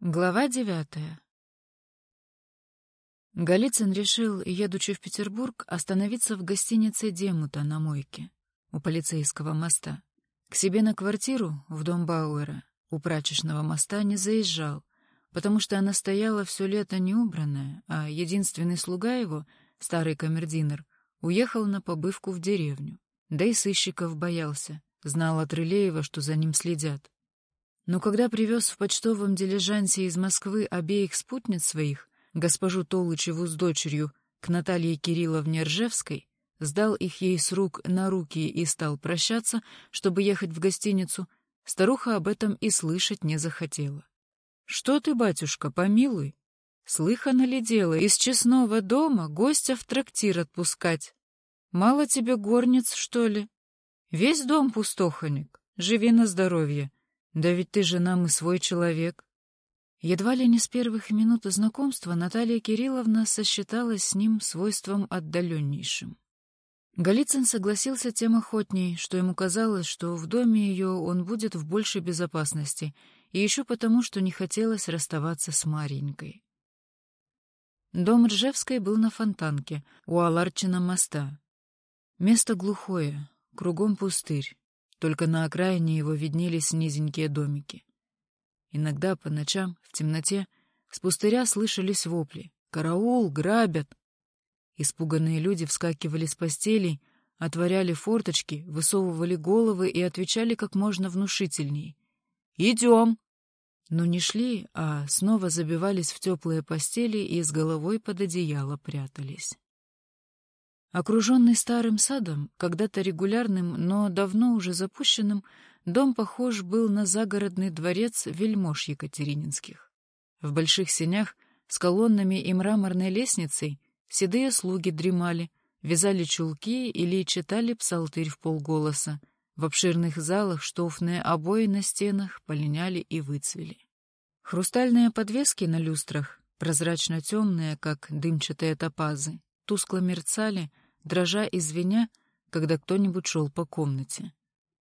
Глава девятая Голицын решил, едучи в Петербург, остановиться в гостинице «Демута» на мойке, у полицейского моста. К себе на квартиру, в дом Бауэра, у прачечного моста, не заезжал, потому что она стояла все лето неубранная, а единственный слуга его, старый камердинер, уехал на побывку в деревню. Да и сыщиков боялся, знал от Рылеева, что за ним следят. Но когда привез в почтовом дилижансе из Москвы обеих спутниц своих, госпожу Толычеву с дочерью, к Наталье Кирилловне Ржевской, сдал их ей с рук на руки и стал прощаться, чтобы ехать в гостиницу, старуха об этом и слышать не захотела. — Что ты, батюшка, помилуй? Слыхано ли дело из честного дома гостя в трактир отпускать? Мало тебе горниц, что ли? Весь дом пустоханик, живи на здоровье. Да ведь ты же нам и свой человек. Едва ли не с первых минут знакомства Наталья Кирилловна сосчиталась с ним свойством отдаленнейшим. Голицын согласился тем охотней, что ему казалось, что в доме ее он будет в большей безопасности, и еще потому, что не хотелось расставаться с Маренькой. Дом Ржевской был на Фонтанке, у Аларчина моста. Место глухое, кругом пустырь. Только на окраине его виднелись низенькие домики. Иногда по ночам, в темноте, с пустыря слышались вопли. «Караул! Грабят!» Испуганные люди вскакивали с постелей, отворяли форточки, высовывали головы и отвечали как можно внушительней. «Идем!» Но не шли, а снова забивались в теплые постели и с головой под одеяло прятались. Окруженный старым садом, когда-то регулярным, но давно уже запущенным, дом похож был на загородный дворец вельмож Екатерининских. В больших сенях с колоннами и мраморной лестницей седые слуги дремали, вязали чулки или читали псалтырь в полголоса. В обширных залах штофные обои на стенах полиняли и выцвели. Хрустальные подвески на люстрах, прозрачно-темные, как дымчатые топазы, тускло мерцали — дрожа и звеня, когда кто-нибудь шел по комнате.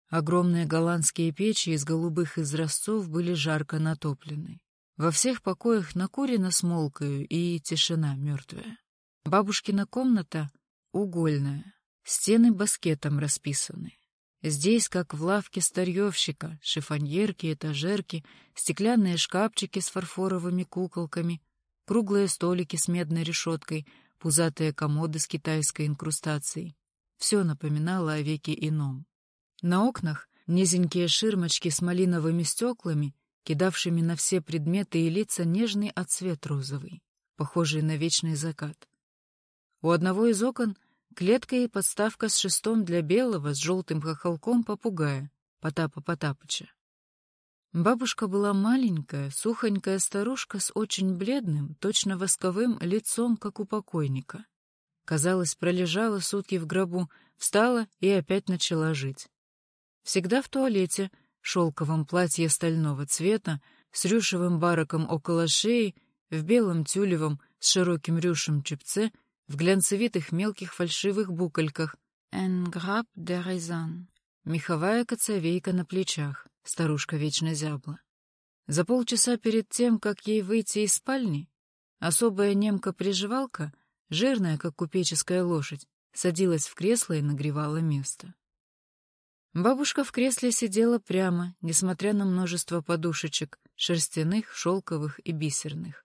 Огромные голландские печи из голубых изразцов были жарко натоплены. Во всех покоях накурено смолкою и тишина мертвая. Бабушкина комната угольная, стены баскетом расписаны. Здесь, как в лавке старьевщика, шифоньерки, этажерки, стеклянные шкафчики с фарфоровыми куколками, круглые столики с медной решеткой — пузатые комоды с китайской инкрустацией. Все напоминало о веке ином. На окнах низенькие ширмочки с малиновыми стеклами, кидавшими на все предметы и лица нежный отцвет розовый, похожий на вечный закат. У одного из окон клетка и подставка с шестом для белого с желтым хохолком попугая, Потапа Потапыча. Бабушка была маленькая, сухонькая старушка с очень бледным, точно восковым лицом, как у покойника. Казалось, пролежала сутки в гробу, встала и опять начала жить. Всегда в туалете, шелковом платье стального цвета, с рюшевым бароком около шеи, в белом тюлевом с широким рюшем чепце, в глянцевитых мелких фальшивых букольках «En grappe de raisin» — меховая коцовейка на плечах. Старушка вечно зябла. За полчаса перед тем, как ей выйти из спальни, особая немка-приживалка, жирная, как купеческая лошадь, садилась в кресло и нагревала место. Бабушка в кресле сидела прямо, несмотря на множество подушечек, шерстяных, шелковых и бисерных.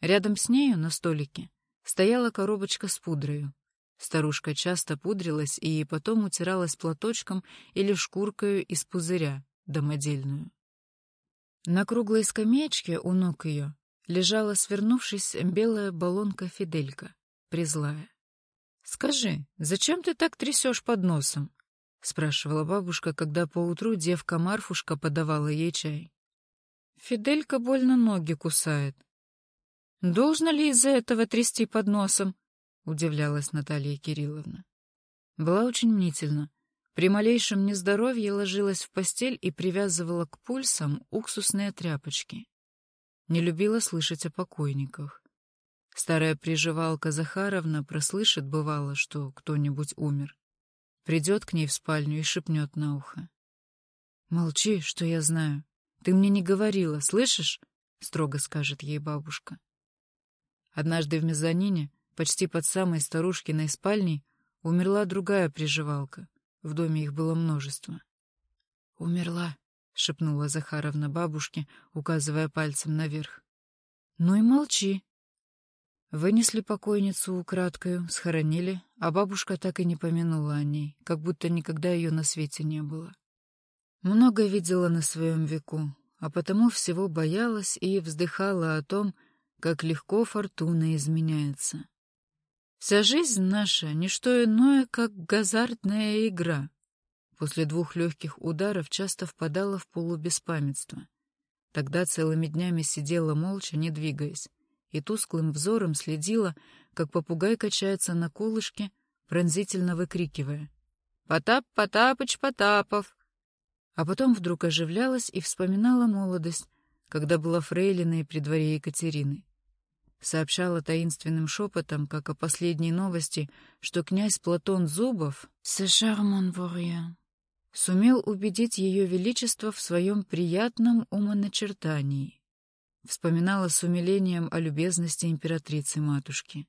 Рядом с нею, на столике, стояла коробочка с пудрою. Старушка часто пудрилась и потом утиралась платочком или шкуркою из пузыря, домодельную. На круглой скамеечке у ног ее лежала, свернувшись, белая баллонка-фиделька, призлая. — Скажи, зачем ты так трясешь под носом? — спрашивала бабушка, когда поутру девка Марфушка подавала ей чай. — Фиделька больно ноги кусает. — Должно ли из-за этого трясти под носом? — удивлялась Наталья Кирилловна. Была очень мнительна, при малейшем нездоровье ложилась в постель и привязывала к пульсам уксусные тряпочки. Не любила слышать о покойниках. Старая приживалка Захаровна прослышит, бывало, что кто-нибудь умер. Придет к ней в спальню и шепнет на ухо. «Молчи, что я знаю. Ты мне не говорила, слышишь? строго скажет ей бабушка. Однажды в мезонине, почти под самой старушкиной спальней, умерла другая приживалка. В доме их было множество. «Умерла», — шепнула Захаровна бабушке, указывая пальцем наверх. «Ну и молчи». Вынесли покойницу украдкою, схоронили, а бабушка так и не помянула о ней, как будто никогда ее на свете не было. Много видела на своем веку, а потому всего боялась и вздыхала о том, как легко фортуна изменяется. Вся жизнь наша — ничто иное, как газартная игра. После двух легких ударов часто впадала в полубеспамятство. Тогда целыми днями сидела молча, не двигаясь, и тусклым взором следила, как попугай качается на колышке, пронзительно выкрикивая «Потап, Потапыч, Потапов!» А потом вдруг оживлялась и вспоминала молодость, когда была фрейлиной при дворе Екатерины. Сообщала таинственным шепотом, как о последней новости, что князь Платон Зубов сумел убедить ее величество в своем приятном умоначертании. Вспоминала с умилением о любезности императрицы-матушки.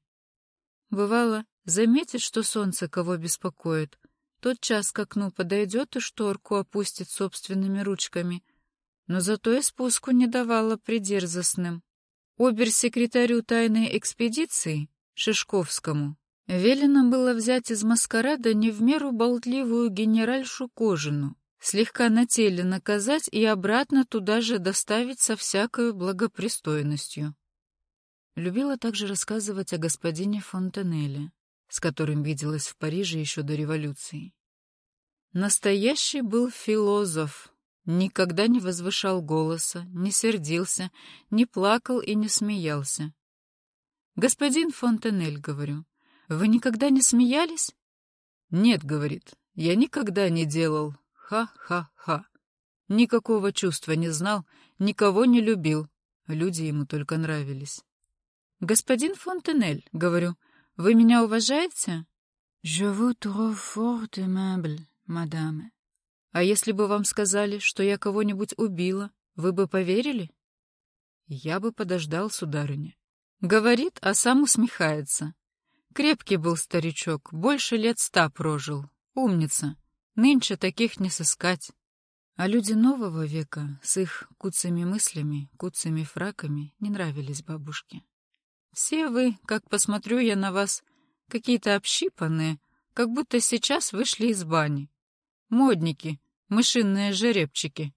Бывало, заметит, что солнце кого беспокоит — тот час к окну подойдет и шторку опустит собственными ручками, но зато и спуску не давала придерзостным. Обер-секретарю тайной экспедиции, Шишковскому, велено было взять из маскарада не в меру болтливую генеральшу Кожину, слегка на теле наказать и обратно туда же доставить со всякой благопристойностью. Любила также рассказывать о господине Фонтенеле, с которым виделась в Париже еще до революции. Настоящий был философ, никогда не возвышал голоса, не сердился, не плакал и не смеялся. «Господин Фонтенель, — говорю, — вы никогда не смеялись?» «Нет, — говорит, — я никогда не делал. Ха-ха-ха. Никакого чувства не знал, никого не любил. Люди ему только нравились. «Господин Фонтенель, — говорю, — вы меня уважаете?» «Je vous trouve fort aimable», мадаме. А если бы вам сказали, что я кого-нибудь убила, вы бы поверили? Я бы подождал, сударыня. Говорит, а сам усмехается. Крепкий был старичок, больше лет ста прожил. Умница. Нынче таких не сыскать. А люди нового века с их куцами мыслями, куцами фраками не нравились бабушке. Все вы, как посмотрю я на вас, какие-то общипанные, как будто сейчас вышли из бани. Модники, мышиные жеребчики.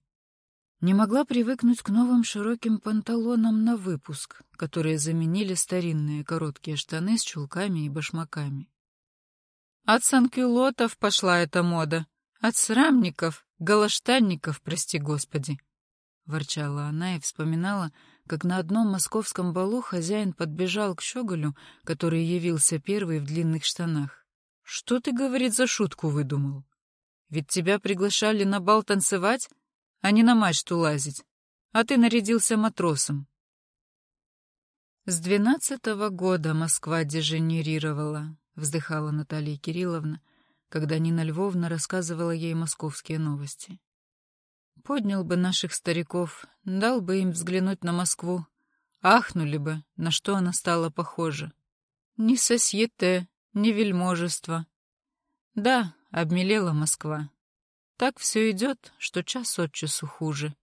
Не могла привыкнуть к новым широким панталонам на выпуск, которые заменили старинные короткие штаны с чулками и башмаками. От санкюлотов пошла эта мода, от срамников, галаштанников, прости господи. Ворчала она и вспоминала, как на одном московском балу хозяин подбежал к щеголю, который явился первый в длинных штанах. «Что ты, — говорит, — за шутку выдумал?» Ведь тебя приглашали на бал танцевать, а не на мачту лазить, а ты нарядился матросом. С двенадцатого года Москва деженерировала, вздыхала Наталья Кирилловна, когда Нина Львовна рассказывала ей московские новости. Поднял бы наших стариков, дал бы им взглянуть на Москву, ахнули бы, на что она стала похожа. Ни сосьете, ни вельможество. Да, обмелела Москва. Так все идет, что час от часу хуже.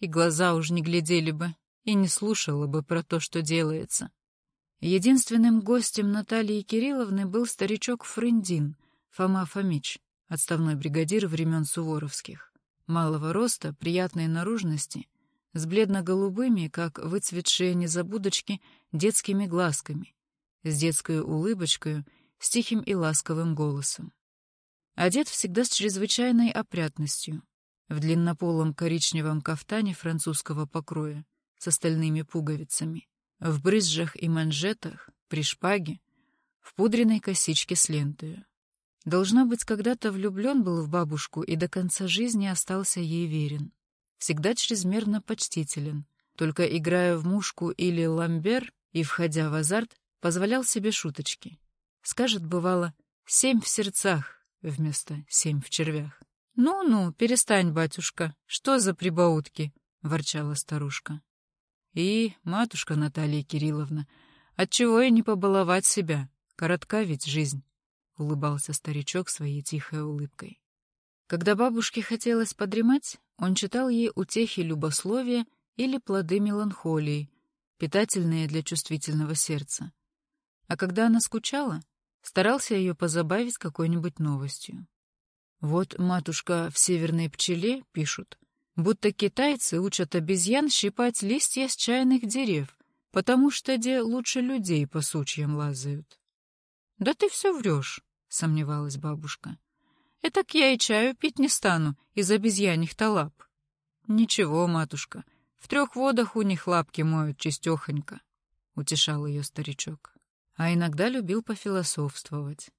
И глаза уж не глядели бы, и не слушала бы про то, что делается. Единственным гостем Натальи Кирилловны был старичок Френдин, Фома Фомич, отставной бригадир времен Суворовских. Малого роста, приятной наружности, с бледно-голубыми, как выцветшие незабудочки, детскими глазками, с детской улыбочкой, с тихим и ласковым голосом. Одет всегда с чрезвычайной опрятностью, в длиннополом коричневом кафтане французского покроя, с остальными пуговицами, в брызжах и манжетах, при шпаге, в пудренной косичке с лентою. Должно быть, когда-то влюблен был в бабушку и до конца жизни остался ей верен. Всегда чрезмерно почтителен, только играя в мушку или ламбер и, входя в азарт, позволял себе шуточки. Скажет, бывало, «семь в сердцах», вместо «семь в червях». «Ну-ну, перестань, батюшка, что за прибаутки?» — ворчала старушка. И, матушка Наталья Кирилловна, отчего и не побаловать себя? Коротка ведь жизнь, — улыбался старичок своей тихой улыбкой. Когда бабушке хотелось подремать, он читал ей утехи любословия или плоды меланхолии, питательные для чувствительного сердца. А когда она скучала, старался ее позабавить какой-нибудь новостью. Вот матушка в «Северной пчеле» пишут, будто китайцы учат обезьян щипать листья с чайных дерев, потому что где лучше людей по сучьям лазают. — Да ты все врешь, — сомневалась бабушка. — Этак я и чаю пить не стану из обезьяньих-то лап. — Ничего, матушка, в трех водах у них лапки моют чистехонько, — утешал ее старичок. А иногда любил пофилософствовать.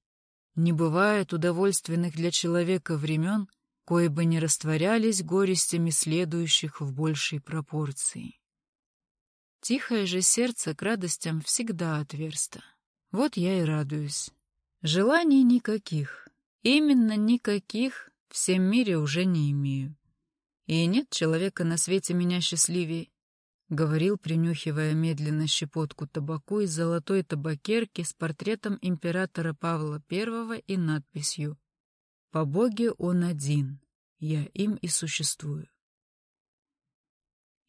Не бывает удовольственных для человека времен, кое бы не растворялись горестями следующих в большей пропорции. Тихое же сердце к радостям всегда отверсто. Вот я и радуюсь. Желаний никаких, именно никаких в всем мире уже не имею. И нет человека на свете меня счастливее, — говорил, принюхивая медленно щепотку табаку из золотой табакерки с портретом императора Павла I и надписью «По Боге он один, я им и существую».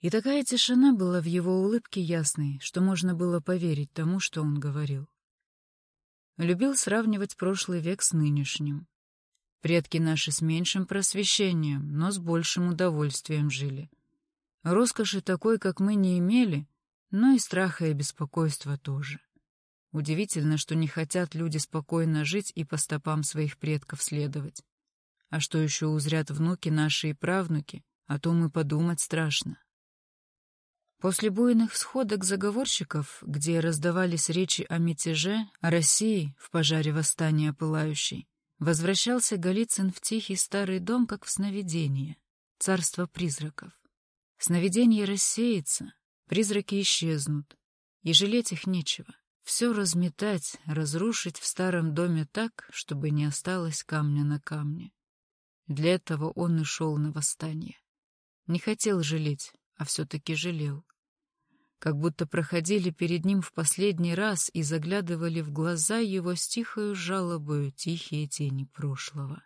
И такая тишина была в его улыбке ясной, что можно было поверить тому, что он говорил. Любил сравнивать прошлый век с нынешним. Предки наши с меньшим просвещением, но с большим удовольствием жили — Роскоши такой, как мы, не имели, но и страха и беспокойства тоже. Удивительно, что не хотят люди спокойно жить и по стопам своих предков следовать. А что еще узрят внуки наши и правнуки, о том и подумать страшно. После буйных сходок заговорщиков, где раздавались речи о мятеже, о России в пожаре восстания пылающей, возвращался Голицын в тихий старый дом, как в сновидение, царство призраков. Сновидение рассеется, призраки исчезнут, и жалеть их нечего. Все разметать, разрушить в старом доме так, чтобы не осталось камня на камне. Для этого он и шел на восстание. Не хотел жалеть, а все-таки жалел. Как будто проходили перед ним в последний раз и заглядывали в глаза его с тихою жалобою тихие тени прошлого.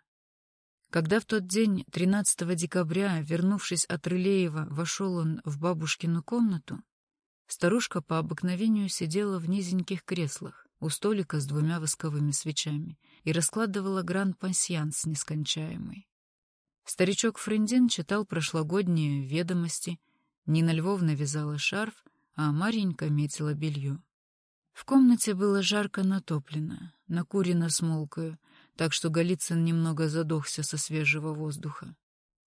Когда в тот день, 13 декабря, вернувшись от Рылеева, вошел он в бабушкину комнату, старушка по обыкновению сидела в низеньких креслах у столика с двумя восковыми свечами и раскладывала гран-пансьян с нескончаемой. Старичок Френдин читал прошлогодние ведомости, Нина Львовна вязала шарф, а Марьенька метила белье. В комнате было жарко натоплено, накурено смолкою, так что Голицын немного задохся со свежего воздуха.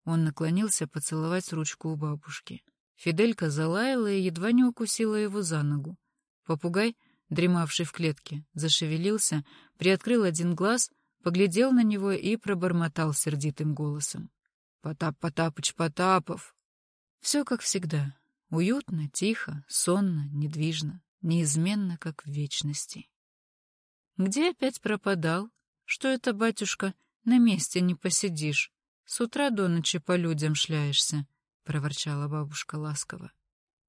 Он наклонился поцеловать ручку у бабушки. Фиделька залаяла и едва не укусила его за ногу. Попугай, дремавший в клетке, зашевелился, приоткрыл один глаз, поглядел на него и пробормотал сердитым голосом. «Потап Потапыч Потапов!» Все как всегда. Уютно, тихо, сонно, недвижно, неизменно, как в вечности. «Где опять пропадал?» Что это, батюшка, на месте не посидишь? С утра до ночи по людям шляешься, — проворчала бабушка ласково.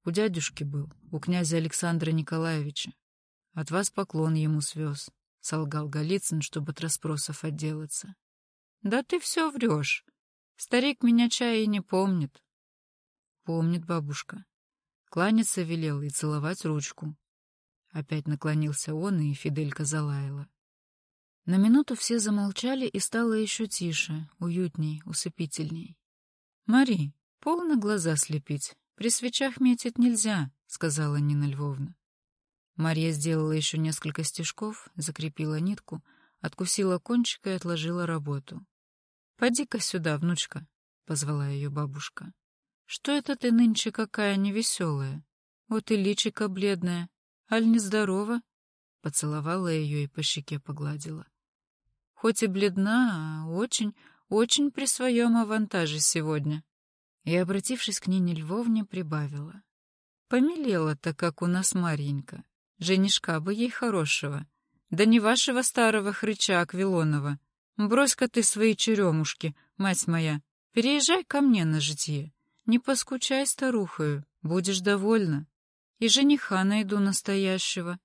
У дядюшки был, у князя Александра Николаевича. От вас поклон ему свез, — солгал Голицын, чтобы от расспросов отделаться. — Да ты все врешь. Старик меня чая и не помнит. — Помнит бабушка. Кланяться велел и целовать ручку. Опять наклонился он, и Фиделька залаяла. На минуту все замолчали, и стало еще тише, уютней, усыпительней. — Мари, полно глаза слепить. При свечах метить нельзя, — сказала Нина Львовна. Мария сделала еще несколько стежков, закрепила нитку, откусила кончик и отложила работу. — Поди-ка сюда, внучка, — позвала ее бабушка. — Что это ты нынче какая невеселая? Вот и личико бледное. Аль нездорова? Поцеловала ее и по щеке погладила хоть и бледна, а очень, очень при своем авантаже сегодня. И, обратившись к Нине Львовне, прибавила. Помилела-то, как у нас Марьенька. Женишка бы ей хорошего. Да не вашего старого хрыча Аквилонова. Брось-ка ты свои черемушки, мать моя. Переезжай ко мне на житье. Не поскучай старухою, будешь довольна. и жениха найду настоящего.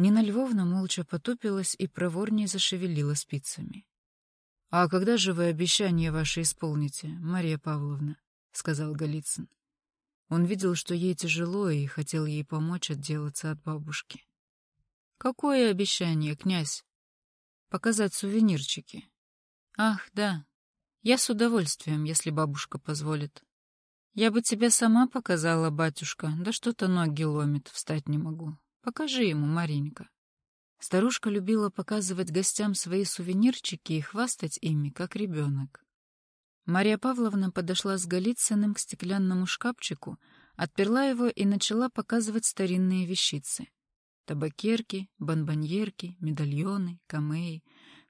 Нина Львовна молча потупилась и проворнее зашевелила спицами. — А когда же вы обещание ваше исполните, Мария Павловна? — сказал Голицын. Он видел, что ей тяжело, и хотел ей помочь отделаться от бабушки. — Какое обещание, князь? — Показать сувенирчики. — Ах, да. Я с удовольствием, если бабушка позволит. Я бы тебя сама показала, батюшка, да что-то ноги ломит, встать не могу. Покажи ему, Маринька. Старушка любила показывать гостям свои сувенирчики и хвастать ими, как ребенок. Мария Павловна подошла с Голицыным к стеклянному шкафчику, отперла его и начала показывать старинные вещицы. Табакерки, бонбоньерки, медальоны, камеи,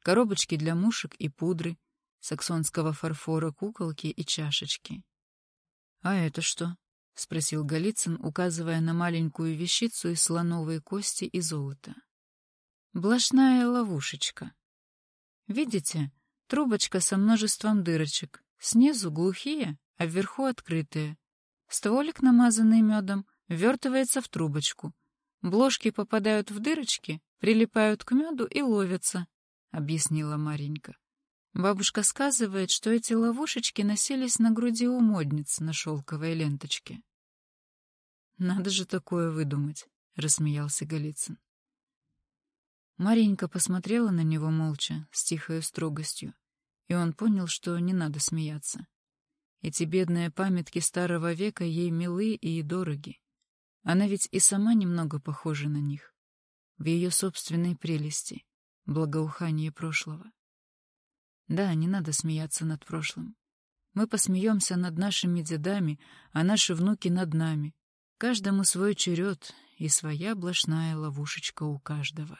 коробочки для мушек и пудры, саксонского фарфора куколки и чашечки. — А это что? — спросил Голицын, указывая на маленькую вещицу из слоновой кости и золота. Блошная ловушечка. Видите, трубочка со множеством дырочек. Снизу глухие, а вверху открытые. Стволик, намазанный медом, ввертывается в трубочку. Бложки попадают в дырочки, прилипают к меду и ловятся, — объяснила Маренька. Бабушка сказывает, что эти ловушечки носились на груди у модниц на шелковой ленточке. «Надо же такое выдумать», — рассмеялся Голицын. Маренька посмотрела на него молча, с тихой строгостью, и он понял, что не надо смеяться. Эти бедные памятки старого века ей милы и дороги. Она ведь и сама немного похожа на них. В ее собственной прелести, благоухании прошлого. Да, не надо смеяться над прошлым. Мы посмеемся над нашими дедами, а наши внуки над нами. Каждому свой черед и своя блошная ловушечка у каждого.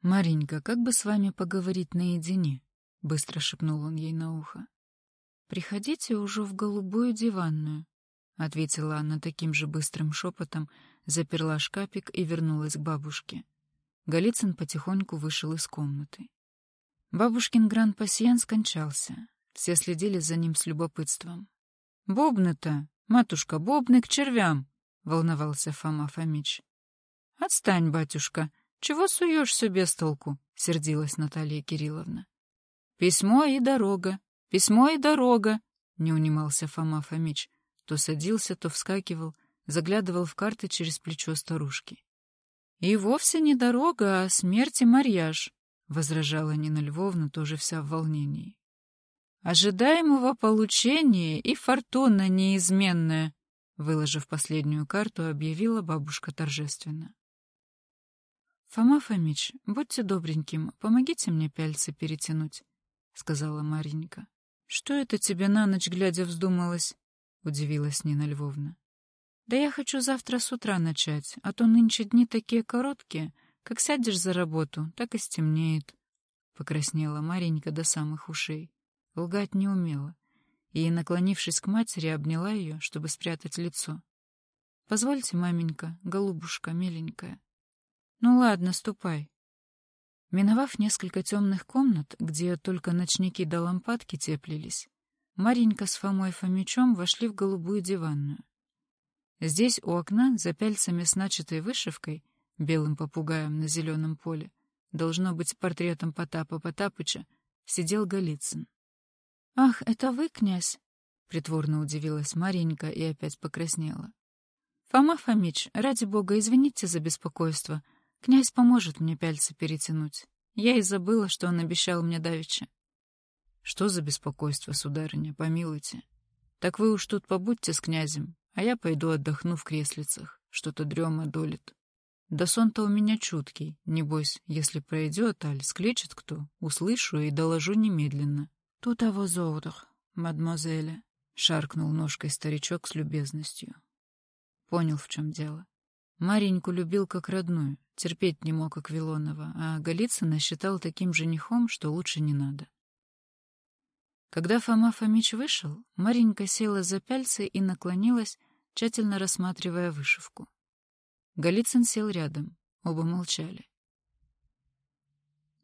«Маренька, как бы с вами поговорить наедине?» — быстро шепнул он ей на ухо. «Приходите уже в голубую диванную», — ответила она таким же быстрым шепотом, заперла шкапик и вернулась к бабушке. Голицын потихоньку вышел из комнаты. Бабушкин гран-пассиан скончался. Все следили за ним с любопытством. «Бобны-то! Матушка, бобны к червям!» — волновался Фома Фомич. «Отстань, батюшка! Чего суешься без толку?» — сердилась Наталья Кирилловна. «Письмо и дорога! Письмо и дорога!» — не унимался Фома Фомич. То садился, то вскакивал, заглядывал в карты через плечо старушки. «И вовсе не дорога, а смерть и марьяж», — возражала Нина Львовна, тоже вся в волнении. «Ожидаемого получения и фортуна неизменная», — выложив последнюю карту, объявила бабушка торжественно. «Фома Фомич, будьте добреньким, помогите мне пяльцы перетянуть», — сказала Маренька. «Что это тебе на ночь глядя вздумалось?» — удивилась Нина Львовна. «Да я хочу завтра с утра начать, а то нынче дни такие короткие, как сядешь за работу, так и стемнеет. Покраснела Маренька до самых ушей. Лгать не умела. И, наклонившись к матери, обняла ее, чтобы спрятать лицо. «Позвольте, маменька, голубушка, миленькая». «Ну ладно, ступай». Миновав несколько темных комнат, где только ночники до лампадки теплились, Маренька с Фомой Фомичом вошли в голубую диванную. Здесь у окна, за пяльцами с начатой вышивкой, белым попугаем на зеленом поле, должно быть портретом Потапа Потапыча, сидел Голицын. — Ах, это вы, князь? — притворно удивилась Маренька и опять покраснела. — Фома Фомич, ради бога, извините за беспокойство. Князь поможет мне пяльцы перетянуть. Я и забыла, что он обещал мне давеча. — Что за беспокойство, сударыня, помилуйте. Так вы уж тут побудьте с князем, а я пойду отдохну в креслицах. Что-то дрема долит. Да сон-то у меня чуткий. Небось, если пройдет, аль склечет кто, услышу и доложу немедленно. Тут его зовут, мадемуазеля, — шаркнул ножкой старичок с любезностью. Понял, в чем дело. Мареньку любил как родную, терпеть не мог Аквилонова, а Голицына считал таким женихом, что лучше не надо. Когда Фома Фомич вышел, Маренька села за пяльцы и наклонилась, тщательно рассматривая вышивку. Голицын сел рядом. Оба молчали.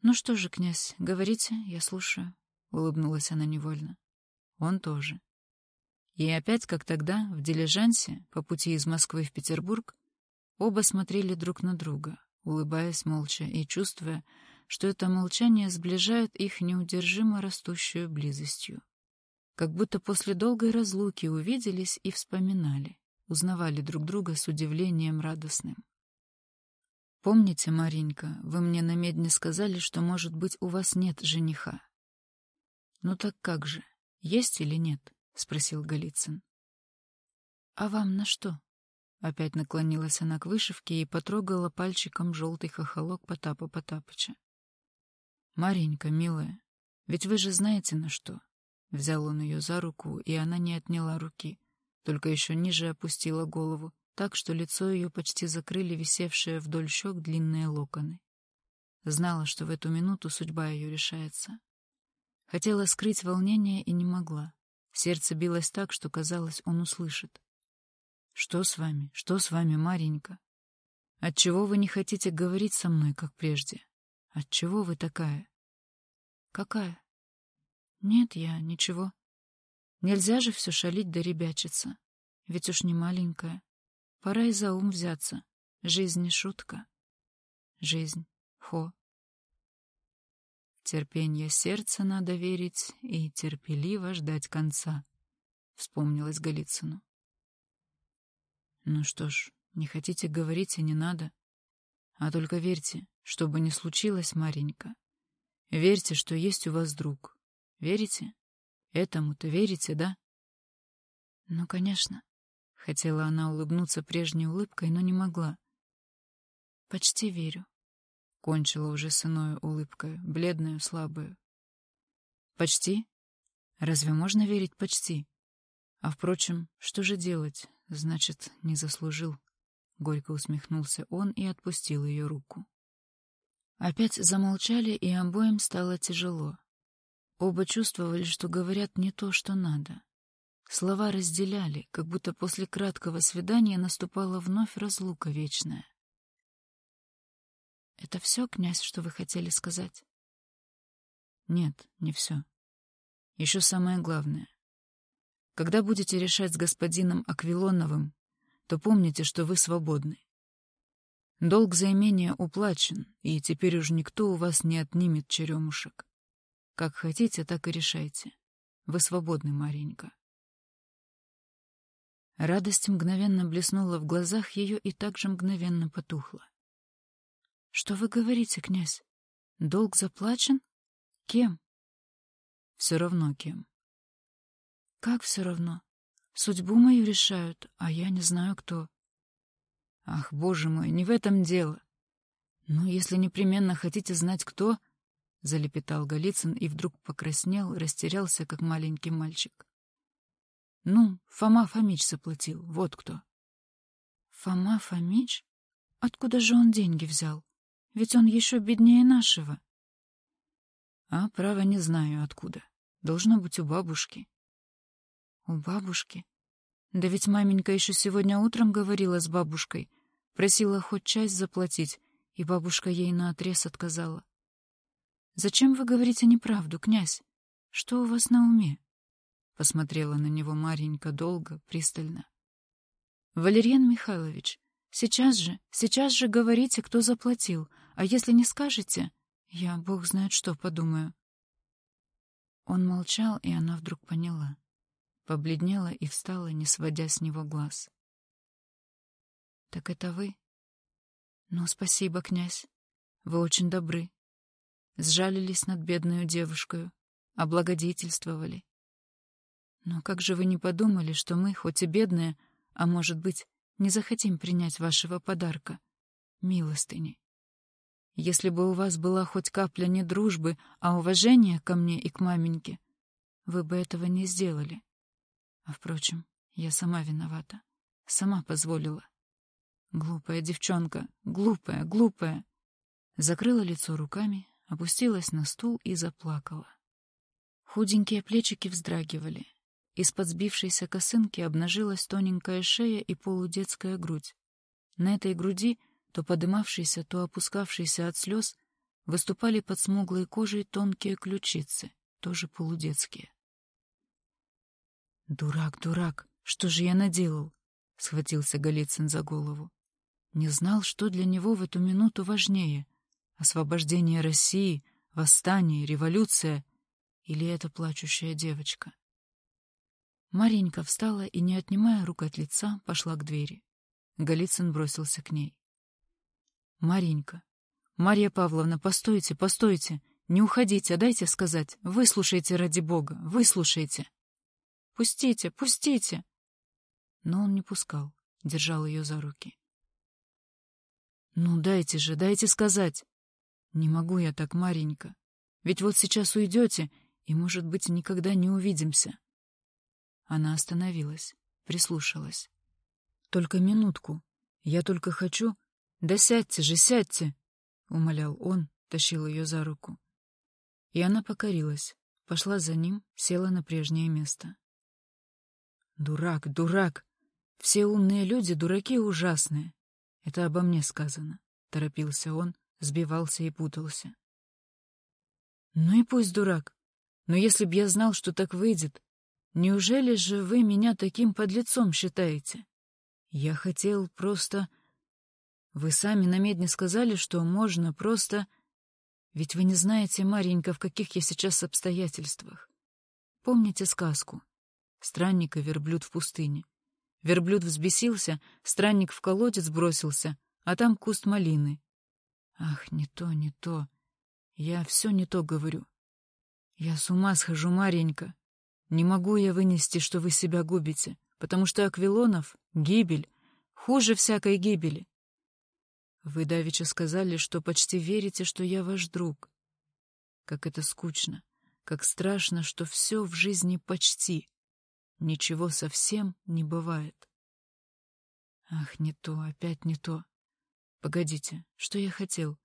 «Ну что же, князь, говорите, я слушаю», — улыбнулась она невольно. Он тоже. И опять, как тогда, в дилижансе, по пути из Москвы в Петербург, Оба смотрели друг на друга, улыбаясь молча и чувствуя, что это молчание сближает их неудержимо растущую близостью. Как будто после долгой разлуки увиделись и вспоминали, узнавали друг друга с удивлением радостным. «Помните, Маринька, вы мне на медне сказали, что, может быть, у вас нет жениха?» «Ну так как же, есть или нет?» — спросил Голицын. «А вам на что?» Опять наклонилась она к вышивке и потрогала пальчиком желтый хохолок Потапа Потапыча. «Маренька, милая, ведь вы же знаете на что?» Взял он ее за руку, и она не отняла руки, только еще ниже опустила голову, так что лицо ее почти закрыли висевшие вдоль щек длинные локоны. Знала, что в эту минуту судьба ее решается. Хотела скрыть волнение и не могла. Сердце билось так, что казалось, он услышит. «Что с вами? Что с вами, Маренька? Отчего вы не хотите говорить со мной, как прежде? Отчего вы такая?» «Какая?» Нет, я ничего. Нельзя же все шалить да ребячиться. Ведь уж не маленькая. Пора и за ум взяться. Жизнь не шутка. Жизнь. Хо. Терпенье сердца надо верить и терпеливо ждать конца. Вспомнилось Голицыну. Ну что ж, не хотите говорить и не надо. А только верьте, что бы ни случилось, Маренька. Верьте, что есть у вас друг, Верите? Этому-то верите, да? Ну, конечно. Хотела она улыбнуться прежней улыбкой, но не могла. Почти верю. Кончила уже с улыбкой, бледную, слабую. Почти? Разве можно верить почти? А, впрочем, что же делать? Значит, не заслужил. Горько усмехнулся он и отпустил ее руку. Опять замолчали, и обоим стало тяжело. Оба чувствовали, что говорят не то, что надо. Слова разделяли, как будто после краткого свидания наступала вновь разлука вечная. «Это все, князь, что вы хотели сказать?» «Нет, не все. Еще самое главное. Когда будете решать с господином Аквилоновым, то помните, что вы свободны. Долг за имение уплачен, и теперь уж никто у вас не отнимет черемушек. Как хотите, так и решайте. Вы свободны, Маренька. Радость мгновенно блеснула в глазах ее и также мгновенно потухла. — Что вы говорите, князь? Долг заплачен? Кем? — Все равно кем. — Как все равно? Судьбу мою решают, а я не знаю кто. — Ах, боже мой, не в этом дело. Ну, если непременно хотите знать кто, — залепетал Голицын и вдруг покраснел, растерялся, как маленький мальчик. — Ну, Фома Фомич заплатил, вот кто. — Фома Фомич? Откуда же он деньги взял? Ведь он еще беднее нашего. — А, право, не знаю откуда. Должно быть у бабушки. — У бабушки? Да ведь маменька еще сегодня утром говорила с бабушкой, просила хоть часть заплатить, и бабушка ей наотрез отказала. «Зачем вы говорите неправду, князь? Что у вас на уме?» Посмотрела на него Маренька долго, пристально. «Валерьян Михайлович, сейчас же, сейчас же говорите, кто заплатил, а если не скажете, я, бог знает что, подумаю». Он молчал, и она вдруг поняла. Побледнела и встала, не сводя с него глаз. «Так это вы?» «Ну, спасибо, князь. Вы очень добры сжалились над бедную девушкой, облагодетельствовали. Но как же вы не подумали, что мы, хоть и бедные, а может быть, не захотим принять вашего подарка, милостыни? Если бы у вас была хоть капля не дружбы, а уважения ко мне и к маменьке, вы бы этого не сделали. А, впрочем, я сама виновата, сама позволила. Глупая девчонка, глупая, глупая. Закрыла лицо руками, опустилась на стул и заплакала. Худенькие плечики вздрагивали. Из-под сбившейся косынки обнажилась тоненькая шея и полудетская грудь. На этой груди, то подымавшейся, то опускавшейся от слез, выступали под смуглой кожей тонкие ключицы, тоже полудетские. «Дурак, дурак, что же я наделал?» — схватился Голицын за голову. не знал, что для него в эту минуту важнее — освобождение России, восстание, революция или эта плачущая девочка. Маренька встала и, не отнимая рук от лица, пошла к двери. Голицын бросился к ней. — Маренька, Марья Павловна, постойте, постойте, не уходите, дайте сказать. Выслушайте ради бога, выслушайте. — Пустите, пустите! Но он не пускал, держал ее за руки. — Ну, дайте же, дайте сказать. — Не могу я так, Маренька. Ведь вот сейчас уйдете, и, может быть, никогда не увидимся. Она остановилась, прислушалась. — Только минутку. Я только хочу... Да сядьте же, сядьте! — умолял он, тащил ее за руку. И она покорилась, пошла за ним, села на прежнее место. «Дурак, дурак! Все умные люди — дураки ужасные. Это обо мне сказано», — торопился он, сбивался и путался. «Ну и пусть дурак. Но если б я знал, что так выйдет, неужели же вы меня таким подлецом считаете? Я хотел просто... Вы сами на медне сказали, что можно просто... Ведь вы не знаете, Маренька, в каких я сейчас обстоятельствах. Помните сказку? Странник и верблюд в пустыне. Верблюд взбесился, странник в колодец бросился, а там куст малины. Ах, не то, не то. Я все не то говорю. Я с ума схожу, Маренька. Не могу я вынести, что вы себя губите, потому что Аквилонов — гибель, хуже всякой гибели. Вы давеча сказали, что почти верите, что я ваш друг. Как это скучно, как страшно, что все в жизни почти. Ничего совсем не бывает. Ах, не то, опять не то. Погодите, что я хотел?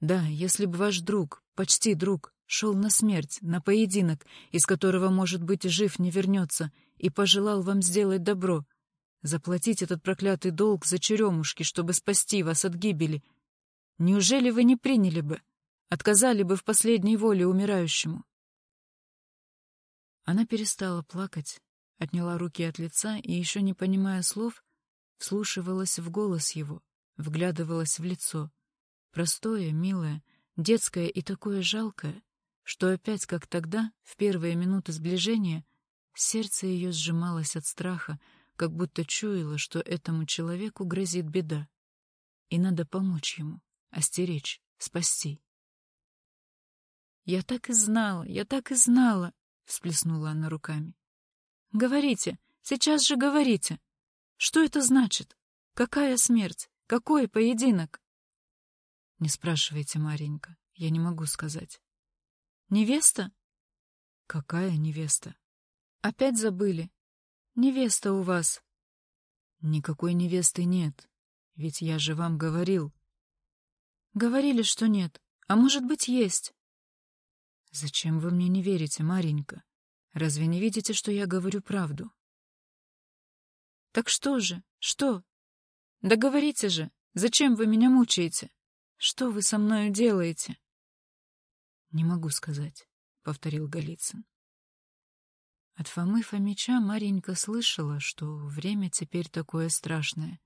Да, если бы ваш друг, почти друг, шел на смерть, на поединок, из которого, может быть, жив не вернется, и пожелал вам сделать добро, заплатить этот проклятый долг за черемушки, чтобы спасти вас от гибели, неужели вы не приняли бы, отказали бы в последней воле умирающему? Она перестала плакать, отняла руки от лица и, еще не понимая слов, вслушивалась в голос его, вглядывалась в лицо. Простое, милое, детское и такое жалкое, что опять, как тогда, в первые минуты сближения, сердце ее сжималось от страха, как будто чуяло, что этому человеку грозит беда. И надо помочь ему, остеречь, спасти. «Я так и знала, я так и знала!» — всплеснула она руками. «Говорите, сейчас же говорите! Что это значит? Какая смерть? Какой поединок?» «Не спрашивайте, Маренька, я не могу сказать». «Невеста?» «Какая невеста?» «Опять забыли. Невеста у вас». «Никакой невесты нет, ведь я же вам говорил». «Говорили, что нет, а может быть, есть». «Зачем вы мне не верите, Маренька? Разве не видите, что я говорю правду?» «Так что же? Что? Да говорите же! Зачем вы меня мучаете? Что вы со мною делаете?» «Не могу сказать», — повторил Голицын. От Фомы Фомича Маренька слышала, что время теперь такое страшное.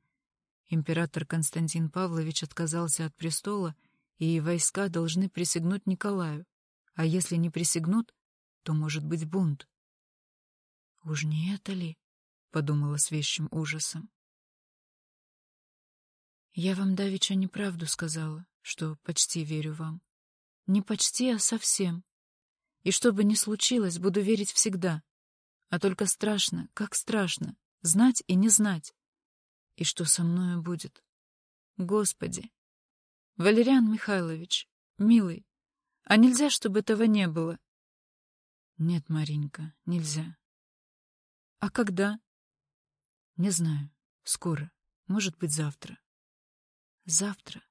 Император Константин Павлович отказался от престола, и войска должны присягнуть Николаю, а если не присягнут, то может быть бунт. «Уж не это ли?» — подумала с вещим ужасом. «Я вам давеча неправду сказала, что почти верю вам. Не почти, а совсем. И что бы ни случилось, буду верить всегда. А только страшно, как страшно, знать и не знать. И что со мною будет? Господи! Валериан Михайлович, милый, а нельзя, чтобы этого не было? Нет, Маринка, нельзя. А когда? Не знаю. Скоро. Может быть, завтра. Завтра?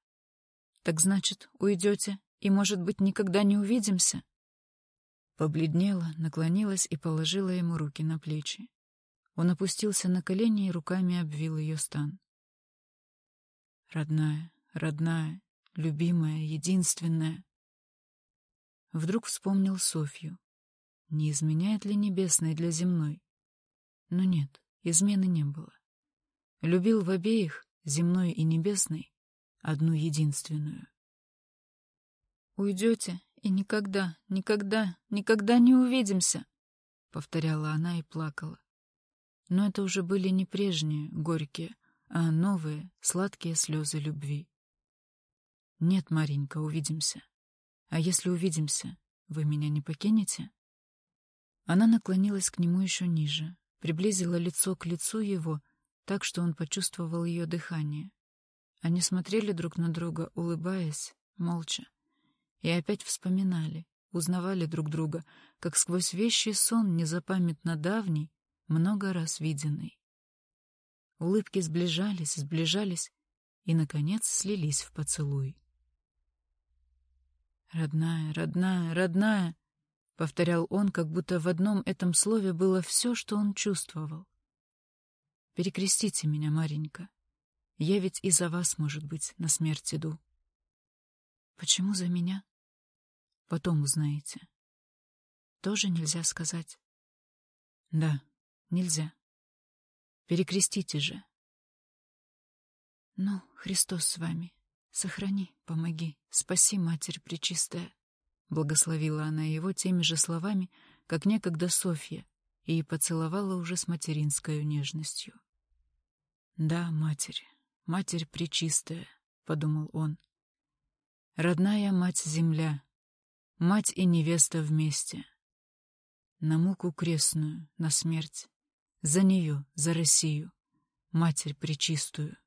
Так значит, уйдете и, может быть, никогда не увидимся? Побледнела, наклонилась и положила ему руки на плечи. Он опустился на колени и руками обвил ее стан. Родная, родная, любимая, единственная. Вдруг вспомнил Софью. Не изменяет ли небесной для земной? Но нет, измены не было. Любил в обеих, земной и небесной, одну единственную. «Уйдете, и никогда, никогда, никогда не увидимся», — повторяла она и плакала. Но это уже были не прежние, горькие, а новые, сладкие слезы любви. «Нет, Маренька, увидимся. А если увидимся, вы меня не покинете?» Она наклонилась к нему еще ниже, приблизила лицо к лицу его, так что он почувствовал ее дыхание. Они смотрели друг на друга, улыбаясь, молча, и опять вспоминали, узнавали друг друга, как сквозь вещий сон незапамятно давний, много раз виденный. Улыбки сближались, сближались и, наконец, слились в поцелуй. «Родная, родная, родная!» — повторял он, как будто в одном этом слове было все, что он чувствовал. «Перекрестите меня, Маренька. Я ведь и за вас, может быть, на смерть иду». «Почему за меня?» «Потом узнаете». «Тоже нельзя сказать?» «Да, нельзя. Перекрестите же». «Ну, Христос с вами. Сохрани, помоги, спаси, Матерь Пречистая». Благословила она его теми же словами, как некогда Софья, и поцеловала уже с материнской нежностью. «Да, Матерь, Матерь Пречистая», — подумал он. «Родная Мать-Земля, Мать и невеста вместе. На муку крестную, на смерть, за нее, за Россию, Матерь Пречистую».